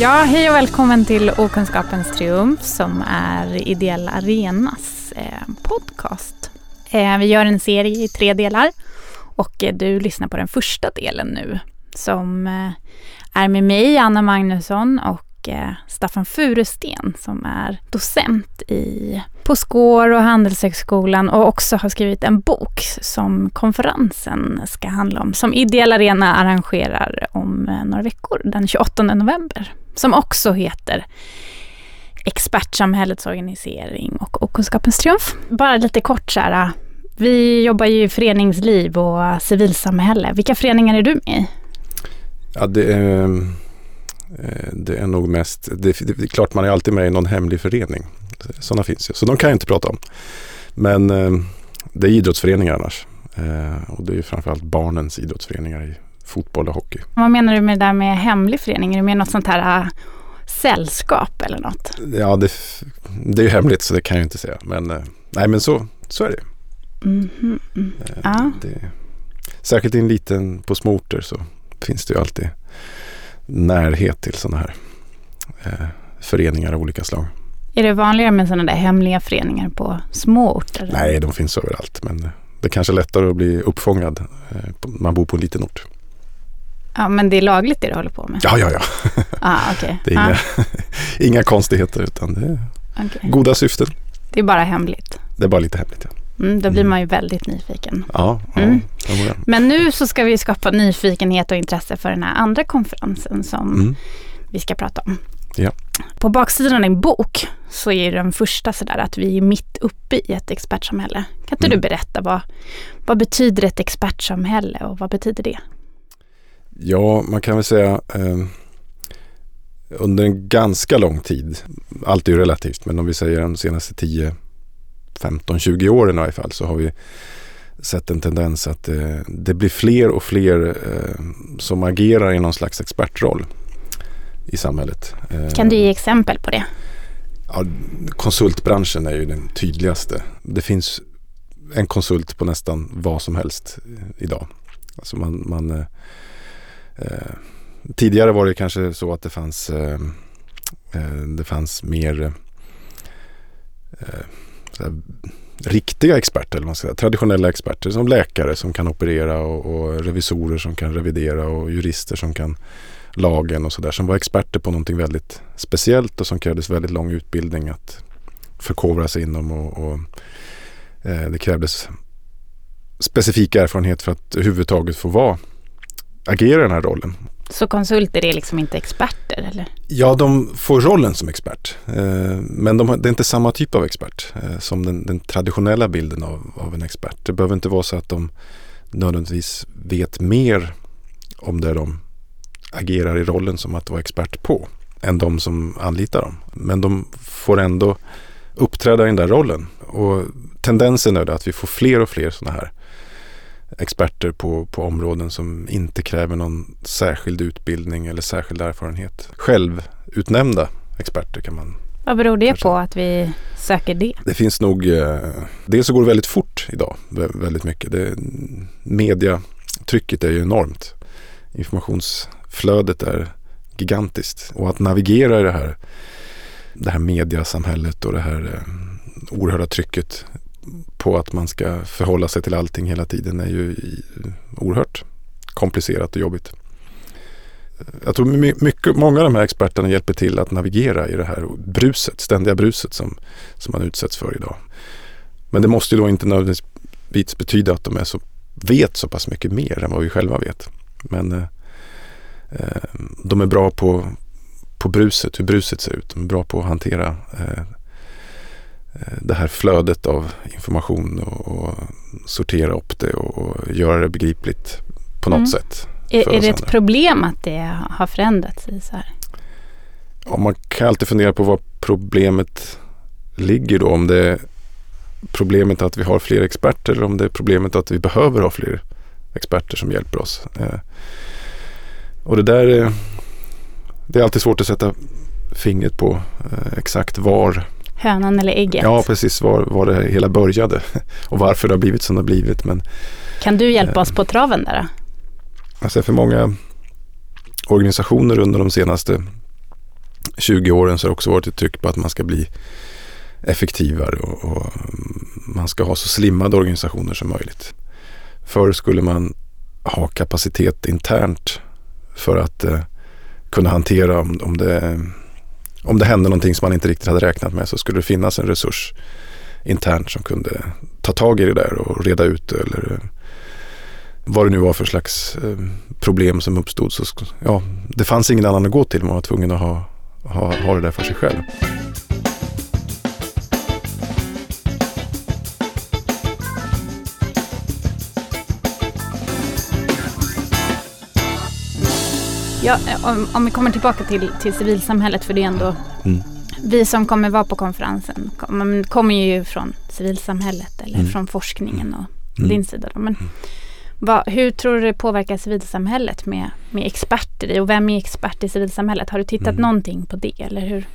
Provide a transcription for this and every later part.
Ja, hej och välkommen till Okunskapens triumf som är Ideell Arenas eh, podcast. Eh, vi gör en serie i tre delar och eh, du lyssnar på den första delen nu som eh, är med mig, Anna Magnusson och eh, Staffan Furusten som är docent i, på SKÅR och Handelshögskolan och också har skrivit en bok som konferensen ska handla om, som Ideell Arena arrangerar om eh, några veckor, den 28 november, som också heter Expertsamhällets organisering och okunskapens triumf. Bara lite kort så här, eh, vi jobbar ju i föreningsliv och civilsamhälle. Vilka föreningar är du med i? Ja, det är, eh, det är nog mest, det, det, är klart man är alltid med i någon hemlig förening. Sådana finns ju, så de kan jag inte prata om. Men eh, det är idrottsföreningar annars. Eh, och det är ju framförallt barnens idrottsföreningar i fotboll och hockey. Vad menar du med det där med hemlig förening? Är det mer något sånt här uh, sällskap eller något? Ja, det, det är ju hemligt så det kan jag inte säga. Men nej, men så, så är det. Mm -hmm. mm. Ja. Det, särskilt i en liten, på små orter så finns det ju alltid närhet till sådana här eh, föreningar av olika slag. Är det vanligare med sådana där hemliga föreningar på små orter? Nej, de finns överallt. Men det är kanske är lättare att bli uppfångad. Eh, man bor på en liten ort. Ja, men det är lagligt det du håller på med? Ja, ja, ja. Ah, okay. det är inga, ah. inga konstigheter utan det är okay. goda syften. Det är bara hemligt? Det är bara lite hemligt, ja. Mm, då blir mm. man ju väldigt nyfiken. Ja, ja mm. Men nu så ska vi skapa nyfikenhet och intresse för den här andra konferensen som mm. vi ska prata om. Ja. På baksidan av din bok så är den första sådär att vi är mitt uppe i ett expertsamhälle. Kan inte du mm. berätta vad, vad betyder ett expertsamhälle och vad betyder det? Ja, man kan väl säga eh, under en ganska lång tid, allt är ju relativt, men om vi säger de senaste 10 15-20 åren i varje fall så har vi sett en tendens att eh, det blir fler och fler eh, som agerar i någon slags expertroll i samhället. Eh, kan du ge exempel på det? Ja, konsultbranschen är ju den tydligaste. Det finns en konsult på nästan vad som helst idag. Alltså man, man eh, eh, tidigare var det kanske så att det fanns, eh, det fanns mer här, riktiga experter, eller man ska säga, traditionella experter som läkare som kan operera och, och revisorer som kan revidera och jurister som kan lagen och sådär. Som var experter på någonting väldigt speciellt och som krävdes väldigt lång utbildning att förkovra sig inom och, och eh, det krävdes specifik erfarenhet för att överhuvudtaget få vara, agera i den här rollen. Så konsulter är liksom inte experter eller? Ja, de får rollen som expert. Eh, men de det är inte samma typ av expert eh, som den, den, traditionella bilden av, av, en expert. Det behöver inte vara så att de nödvändigtvis vet mer om det de agerar i rollen som att vara expert på än de som anlitar dem. Men de får ändå uppträda i den där rollen. Och tendensen är att vi får fler och fler sådana här experter på, på områden som inte kräver någon särskild utbildning eller särskild erfarenhet. Självutnämnda experter kan man Vad beror det kanske. på att vi söker det? Det finns nog, eh, dels så går det väldigt fort idag, väldigt mycket. Det, mediatrycket är ju enormt flödet är gigantiskt och att navigera i det här, det här mediasamhället och det här eh, oerhörda trycket på att man ska förhålla sig till allting hela tiden är ju oerhört komplicerat och jobbigt. Jag tror mycket, många av de här experterna hjälper till att navigera i det här bruset, ständiga bruset som, som man utsätts för idag. Men det måste ju då inte nödvändigtvis betyda att de är så, vet så pass mycket mer än vad vi själva vet. Men eh de är bra på, på bruset, hur bruset ser ut. De är bra på att hantera eh, Eh, det här flödet av information och, och sortera upp det och, och, göra det begripligt på något mm. sätt. Är, är det ett problem att det har förändrats så här? Ja, man kan alltid fundera på vad problemet ligger då. Om det är problemet att vi har fler experter eller om det är problemet att vi behöver ha fler experter som hjälper oss. Eh, och det där är, det är alltid svårt att sätta fingret på eh, exakt var hönan eller ägget. Ja, precis var, var det hela började och varför det har blivit som det har blivit. Men, kan du hjälpa oss på traven där? Alltså för många organisationer under de senaste 20 åren så har det också varit ett tryck på att man ska bli effektivare och, och man ska ha så slimmade organisationer som möjligt. Förr skulle man ha kapacitet internt för att eh, kunna hantera om, om, det, om det hände någonting som man inte riktigt hade räknat med så skulle det finnas en resurs internt som kunde ta tag i det där och reda ut det eller eh, vad det nu var för slags eh, problem som uppstod. Så, ja, det fanns ingen annan att gå till, man var tvungen att ha, ha, ha det där för sig själv. Ja, om, om vi kommer tillbaka till, till civilsamhället, för det är ändå mm. vi som kommer vara på konferensen kommer, kommer ju från civilsamhället eller mm. från forskningen och mm. din sida. Då. Men mm. vad, hur tror du det påverkar civilsamhället med, med experter i och vem är expert i civilsamhället? Har du tittat mm. någonting på det eller hur?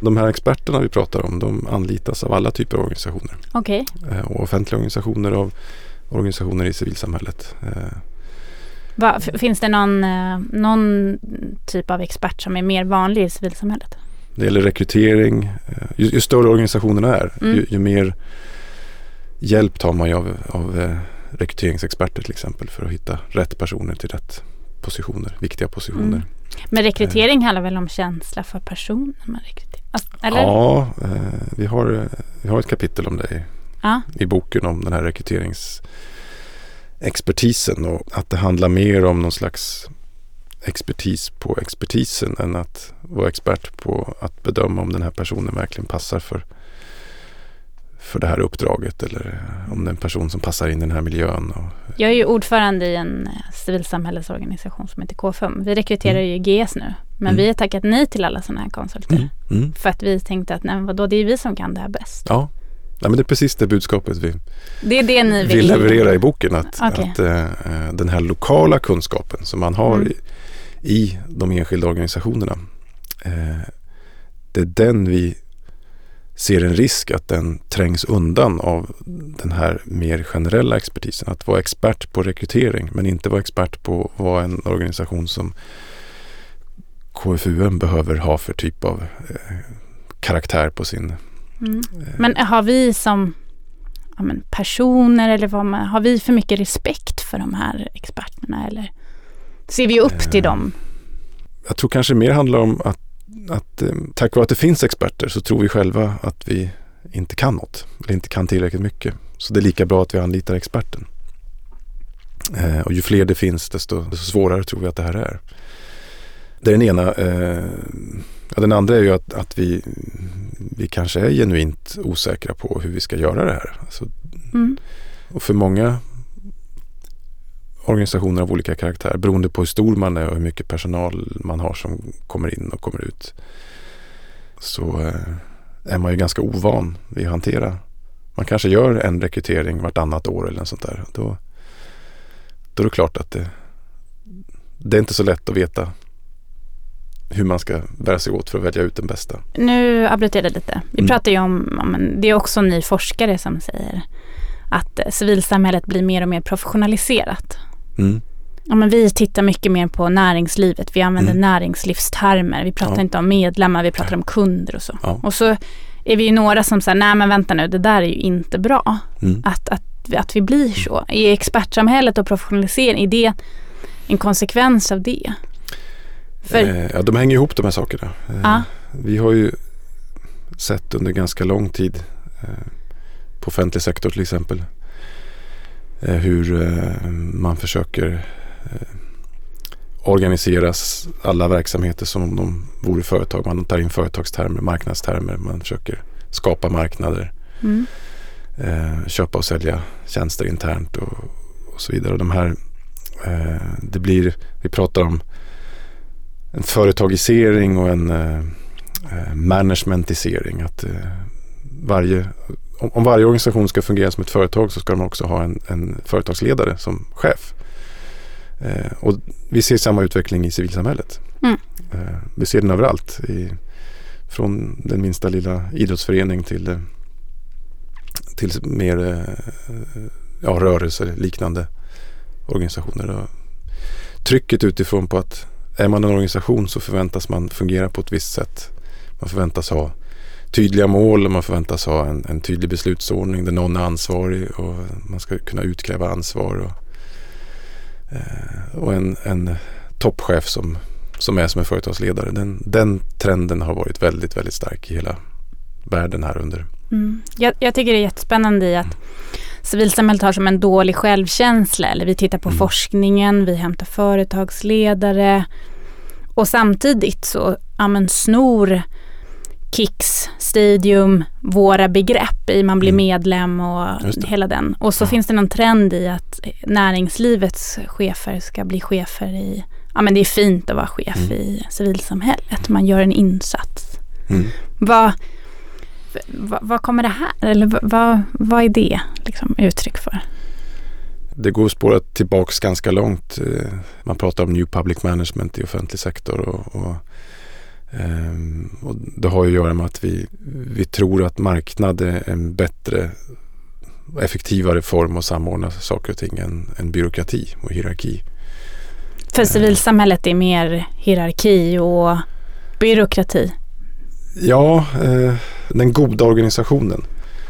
De här experterna vi pratar om de anlitas av alla typer av organisationer. Okay. Eh, och offentliga organisationer av organisationer i civilsamhället. Va, finns det någon, eh, någon typ av expert som är mer vanlig i civilsamhället? Det gäller rekrytering. Eh, ju, ju större organisationerna är, mm. ju, ju, mer hjälp tar man ju av, av eh, rekryteringsexperter till exempel för att hitta rätt personer till rätt positioner, viktiga positioner. Mm. Men rekrytering handlar väl om känsla för personen man rekryterar? Alltså, eller? Ja, vi, har, vi har ett kapitel om det i, ja. i boken om den här rekryterings expertisen och att det handlar mer om någon slags expertis på expertisen än att vara expert på att bedöma om den här personen verkligen passar för, för det här uppdraget eller om det är en person som passar in i den här miljön. Och, jag är ju ordförande i en eh, civilsamhällesorganisation som heter KFUM. Vi rekryterar mm. ju GS nu men mm. vi har tackat nej till alla sådana här konsulter. Mm. mm. För att vi tänkte att nej, vadå, det är vi som kan det här bäst. Ja, Nej, men det är precis det budskapet vi det det vill, vill leverera i boken. Att, okay. att äh, den här lokala kunskapen som man har mm. i, i, de enskilda organisationerna. Äh, det är den vi ser en risk att den trängs undan av den här mer generella expertisen. Att vara expert på rekrytering men inte vara expert på vad en organisation som KFUM behöver ha för typ av eh, karaktär på sin Mm. Men har vi som ja, men personer eller vad man, har vi för mycket respekt för de här experterna eller ser vi upp till dem? Jag tror kanske mer handlar om att, att eh, tack vare att det finns experter så tror vi själva att vi inte kan något eller inte kan tillräckligt mycket. Så det är lika bra att vi anlitar experten. Eh, och ju fler det finns desto, desto, svårare tror vi att det här är. Det är den ena. Eh, ja, den andra är ju att, att vi, vi kanske är genuint osäkra på hur vi ska göra det här. Alltså, mm. Och för många organisationer av olika karaktär, beroende på hur stor man är och hur mycket personal man har som kommer in och kommer ut, så eh, är man ju ganska ovan vid att hantera. Man kanske gör en rekrytering vartannat år eller något sånt där. Då, då är det klart att det, det är inte så lätt att veta hur man ska bära sig åt för att välja ut den bästa. Nu avbryter jag dig lite. Vi mm. pratar ju om, det är också ni forskare som säger att civilsamhället blir mer och mer professionaliserat. Mm. Ja, men vi tittar mycket mer på näringslivet. Vi använder mm. näringslivstermer. Vi pratar ja. inte om medlemmar, vi pratar om kunder och så. Ja. Och så är vi ju några som säger, nej men vänta nu, det där är ju inte bra. Mm. Att, att, att vi blir så. I expertsamhället och professionalisering, är det en konsekvens av det? För... Eh, ja, de hänger ihop de här sakerna. Ja. Vi har ju sett under ganska lång tid eh, på offentlig sektor till exempel hur man försöker organiseras alla verksamheter som om de vore företag. Man tar in företagstermer, marknadstermer, man försöker skapa marknader. Mm. köpa och sälja tjänster internt och, och så vidare. Och de här, det blir, vi pratar om en företagisering och en eh, eh, managementisering. Att, eh, varje, om, om, varje organisation ska fungera som ett företag så ska de också ha en, en företagsledare som chef. Eh, och vi ser samma utveckling i civilsamhället. Mm. Eh, vi ser den överallt. I, från den minsta lilla idrottsförening till, eh, till mer ja, rörelser, liknande organisationer. Och trycket utifrån på att är man en organisation så förväntas man fungera på ett visst sätt. Man förväntas ha tydliga mål och man förväntas ha en, en tydlig beslutsordning där någon är ansvarig och man ska kunna utkräva ansvar. Och, eh, och en, en toppchef som, som är som en företagsledare. Den, den trenden har varit väldigt, väldigt stark i hela världen här under. Mm. Jag, jag, tycker det är jättespännande i att civilsamhället har som en dålig självkänsla. Eller vi tittar på mm. forskningen, vi hämtar företagsledare och samtidigt så ja, men, snor Kicks, Stadium, våra begrepp i man blir mm. medlem och hela den. Och så ja. finns det någon trend i att näringslivets chefer ska bli chefer i, ja men det är fint att vara chef mm. i civilsamhället, man gör en insats. Mm. Vad, vad, kommer det här, eller vad, vad är det liksom uttryck för? Det går att spåra tillbaks ganska långt. Eh, man pratar om new public management i offentlig sektor och, och Um, och det har att göra med att vi, vi tror att marknad är en bättre effektivare form att samordna saker och ting än, än byråkrati och hierarki. För civilsamhället är mer hierarki och byråkrati? Ja, eh, den goda organisationen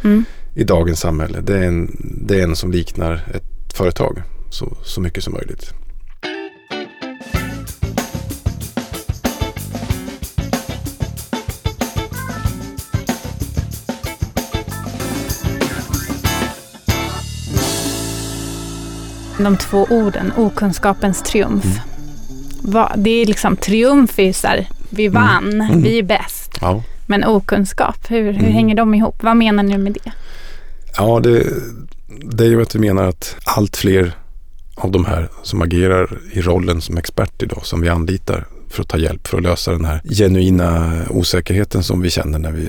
mm. i dagens samhälle det är, en, det är en som liknar ett företag så, så mycket som möjligt. de två orden, okunskapens triumf. Mm. Va, det är liksom triumf är så här, vi mm. vann, mm. vi är bäst. Ja. Men okunskap, hur, hur mm. hänger de ihop? Vad menar ni med det? Ja, det, det är ju att vi menar att allt fler av de här som agerar i rollen som expert idag, som vi anlitar för att ta hjälp för att lösa den här genuina osäkerheten som vi känner när vi,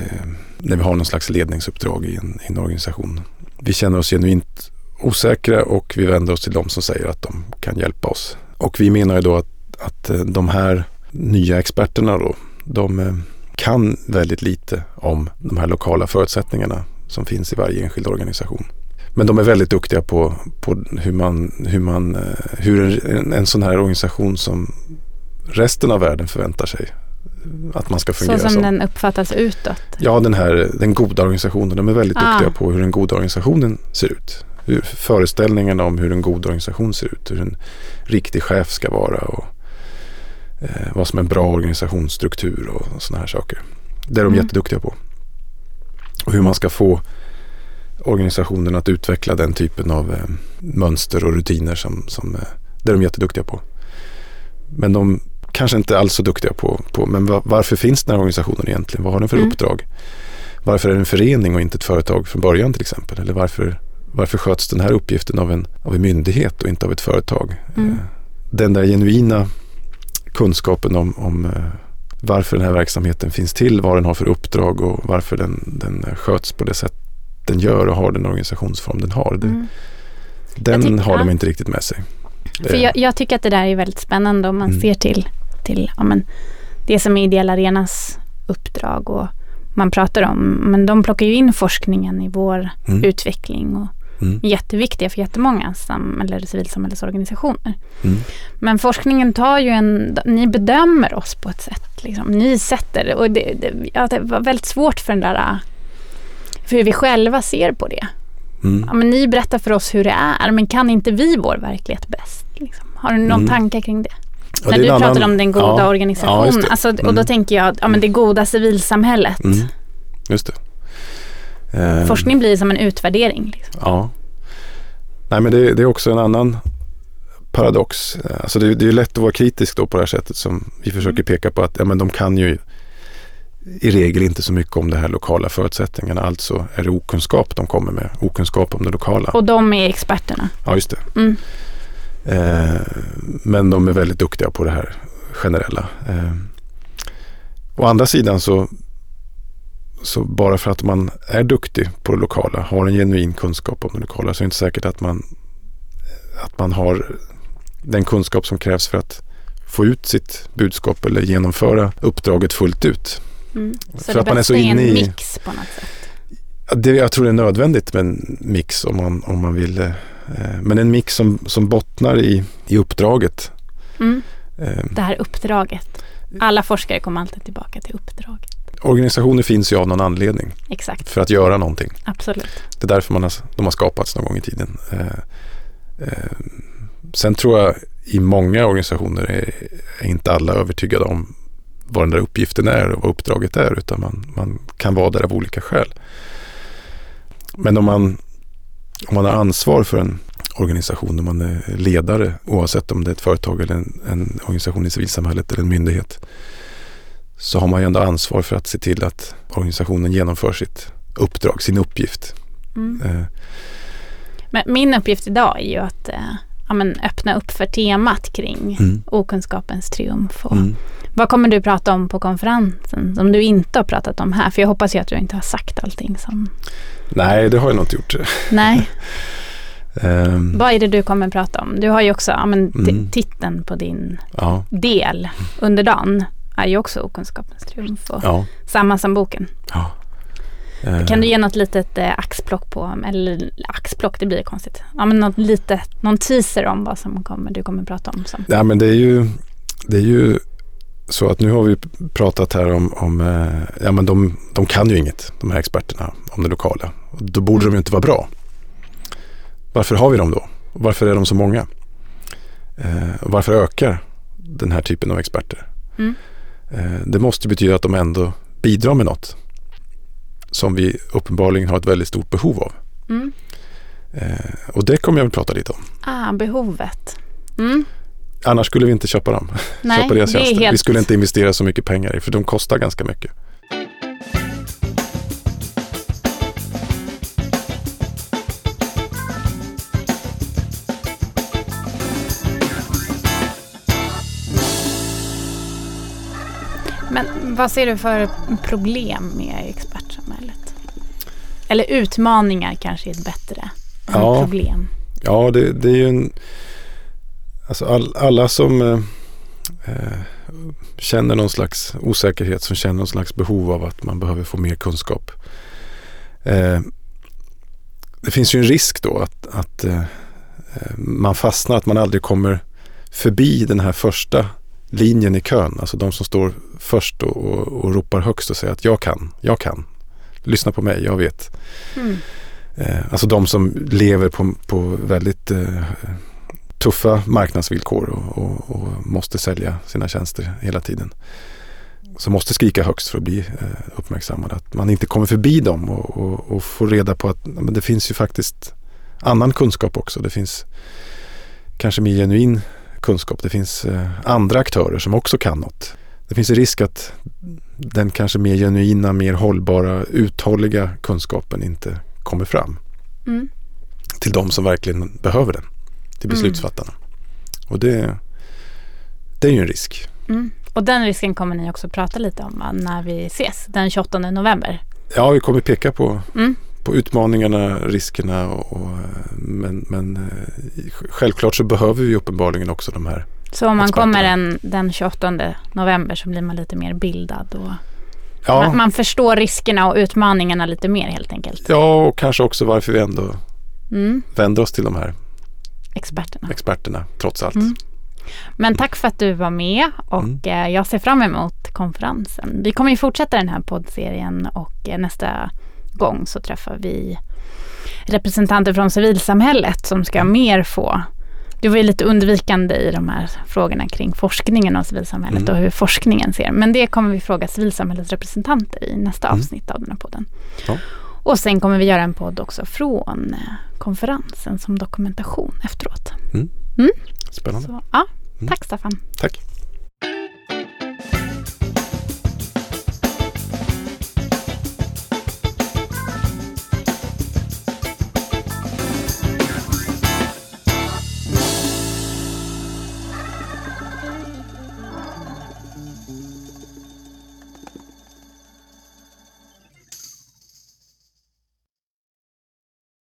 när vi har någon slags ledningsuppdrag i en, i en organisation. Vi känner oss genuint osäkra och vi vänder oss till de som säger att de kan hjälpa oss. Och vi menar ju då att, att de här nya experterna då, de eh, kan väldigt lite om de här lokala förutsättningarna som finns i varje enskild organisation. Men de är väldigt duktiga på, på hur, man, hur, man, eh, hur en, en sån här organisation som resten av världen förväntar sig att man ska fungera Så som, som. den uppfattas utåt? Ja, den här den goda organisationen. De är väldigt ah. duktiga på hur den goda organisationen ser ut hur föreställningarna om hur en god organisation ser ut, hur en riktig chef ska vara och eh, vad som är en bra organisationsstruktur och, sådana här saker. Det är de mm. jätteduktiga på. Och hur man ska få organisationen att utveckla den typen av eh, mönster och rutiner som, som eh, det är de jätteduktiga på. Men de kanske inte alls så duktiga på, på men var, varför finns den här organisationen egentligen? Vad har den för mm. uppdrag? Varför är det en förening och inte ett företag från början till exempel? Eller varför varför sköts den här uppgiften av en, av en myndighet och inte av ett företag? Mm. Eh, den där genuina kunskapen om, om eh, varför den här verksamheten finns till, vad den har för uppdrag och varför den, den sköts på det sätt den gör och har den organisationsform den har. Det, mm. Den har de inte riktigt med sig. För jag, jag, tycker att det där är väldigt spännande om man mm. ser till, till ja, men, det som är Ideell Arenas uppdrag och man pratar om. Men de plockar ju in forskningen i vår mm. utveckling och Mm. Jätteviktiga för jättemånga sam eller civilsamhällesorganisationer. Mm. Men forskningen tar ju en, ni bedömer oss på ett sätt. Liksom. Ni sätter, och det, det, ja, det var väldigt svårt för den där, för hur vi själva ser på det. Mm. Ja, men ni berättar för oss hur det är, men kan inte vi vår verklighet bäst? Liksom? Har du någon mm. tanke kring det? Ja, När du pratade annan... om den goda ja, organisationen, ja, alltså, och då mm. tänker jag, ja men det goda civilsamhället. Mm. Just det. Eh, Forskning blir som en utvärdering. Liksom. Ja. Nej men det, det, är också en annan paradox. Alltså det, det är lätt att vara kritisk då på det här sättet som vi försöker mm. peka på att ja, men de kan ju i regel inte så mycket om de här lokala förutsättningarna. Alltså är det okunskap de kommer med. Okunskap om det lokala. Och de är experterna? Ja, just det. Mm. Eh, men de är väldigt duktiga på det här generella. Eh, å andra sidan så så bara för att man är duktig på det lokala, har en genuin kunskap om det lokala, så är det inte säkert att man, att man har den kunskap som krävs för att få ut sitt budskap eller genomföra uppdraget fullt ut. Mm. Så för det att man är så inne i en mix på något sätt? Det, jag tror det är nödvändigt med en mix om man, om man vill. Eh, men en mix som, som bottnar i, i uppdraget. Mm. Eh, Det här uppdraget. Alla forskare kommer alltid tillbaka till uppdraget. Organisationer finns ju av någon anledning Exakt, för att göra någonting. absolut. Det är därför man har, de har skapats någon gång i tiden. Eh, eh, sen tror jag i många organisationer är, är inte alla övertygade om vad den där uppgiften är och vad uppdraget är utan man, man kan vara där av olika skäl. Men om man, om man har ansvar för en organisation, om man är ledare oavsett om det är ett företag eller en, en organisation i civilsamhället eller en myndighet så har man ju ändå ansvar för att se till att organisationen genomför sitt uppdrag, sin uppgift. Mm. Eh, Men min uppgift idag är ju att eh, ja, men öppna upp för temat kring Mm. okunskapens triumf. Mm. Vad kommer du prata om på konferensen som du inte har pratat om här? För jag hoppas ju att du inte har sagt allting som... Nej, det har jag nog inte gjort. Nej, Ehm, vad är det du kommer prata om? Du har ju också, ja, men, Mm. titeln på din ja, del under dagen är ju också okunskapens triumf. Och ja, Samma som boken. ja. Eh, Kan du ge något litet eh, axplock på, eller axplock, det blir konstigt. Ja men något litet, någon teaser om vad som kommer, du kommer prata om sen. Nej, men det är ju, det är ju så att nu har vi pratat här om, om eh, ja men de, de kan ju inget, de här experterna, om det lokala. Då borde de ju inte vara bra. Varför har vi dem då? Varför är de så många? Eh, varför ökar den här typen av experter? Mm. Eh, det måste betyda att de ändå bidrar med något som vi uppenbarligen har ett väldigt stort behov av. Mm. Eh, och det kommer jag att prata lite om. Ah, behovet. Mm. Annars skulle vi inte köpa dem. Nej, köpa deras tjänster. helt... Vi skulle inte investera så mycket pengar i för de kostar ganska mycket. Vad ser du för problem med expertsamhället? Eller utmaningar kanske är ett bättre Ja. problem. Ja, det, det är ju en... Alltså all, alla som eh, eh, känner någon slags osäkerhet, som känner någon slags behov av att man behöver få mer kunskap. Eh, det finns ju en risk då att, att eh, eh, man fastnar, att man aldrig kommer förbi den här första linjen i kön. Alltså de som står först och, och, och ropar högst och säger att jag kan, jag kan. Lyssna på mig, jag vet. Mm. Eh, alltså de som lever på, på väldigt eh, tuffa marknadsvillkor och, och, och måste sälja sina tjänster hela tiden. Som måste skrika högst för att bli eh, uppmärksammade. Att man inte kommer förbi dem och, och, och får reda på att men det finns ju faktiskt annan kunskap också. Det finns kanske mer genuin kunskap. Det finns eh, andra aktörer som också kan något. Det finns en risk att den kanske mer genuina, mer hållbara, uthålliga kunskapen inte kommer fram Mm. till de som verkligen behöver den. Till Mm. beslutsfattarna. Och det, det är ju en risk. Mm. Och den risken kommer ni också prata lite om va? när vi ses den 28 november. Ja, vi kommer peka på, Mm. på utmaningarna, riskerna och, och, men, men eh, självklart så behöver vi uppenbarligen också de här. Så om man kommer den, den 28 november så blir man lite mer bildad och Ja, man, man förstår riskerna och utmaningarna lite mer helt enkelt. ja och kanske också varför vi ändå Mm. vänder oss till de här Experterna. experterna trots allt. Mm. Men tack för att du var med och Mm. eh, jag ser fram emot konferensen. Vi kommer ju fortsätta den här poddserien och eh, nästa gång så träffar vi representanter från civilsamhället som ska mer få du var ju lite undvikande i de här frågorna kring forskningen och civilsamhället Mm. och hur forskningen ser. Men det kommer vi fråga civilsamhällets representanter i nästa Mm. avsnitt av den här podden. Ja. Och sen kommer vi göra en podd också från eh, konferensen som dokumentation efteråt. Spännande. Så, ja, Mm. tack Staffan. Tack.